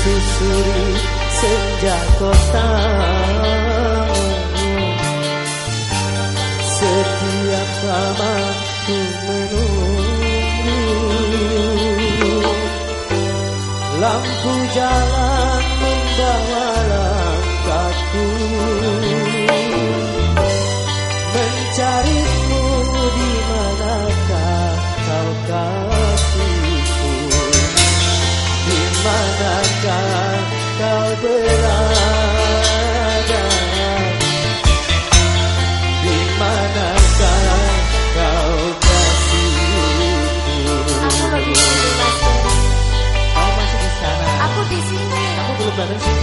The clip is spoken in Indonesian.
susuri senja kota. Setiap taman ku menunggu. Lampu Little Brothers.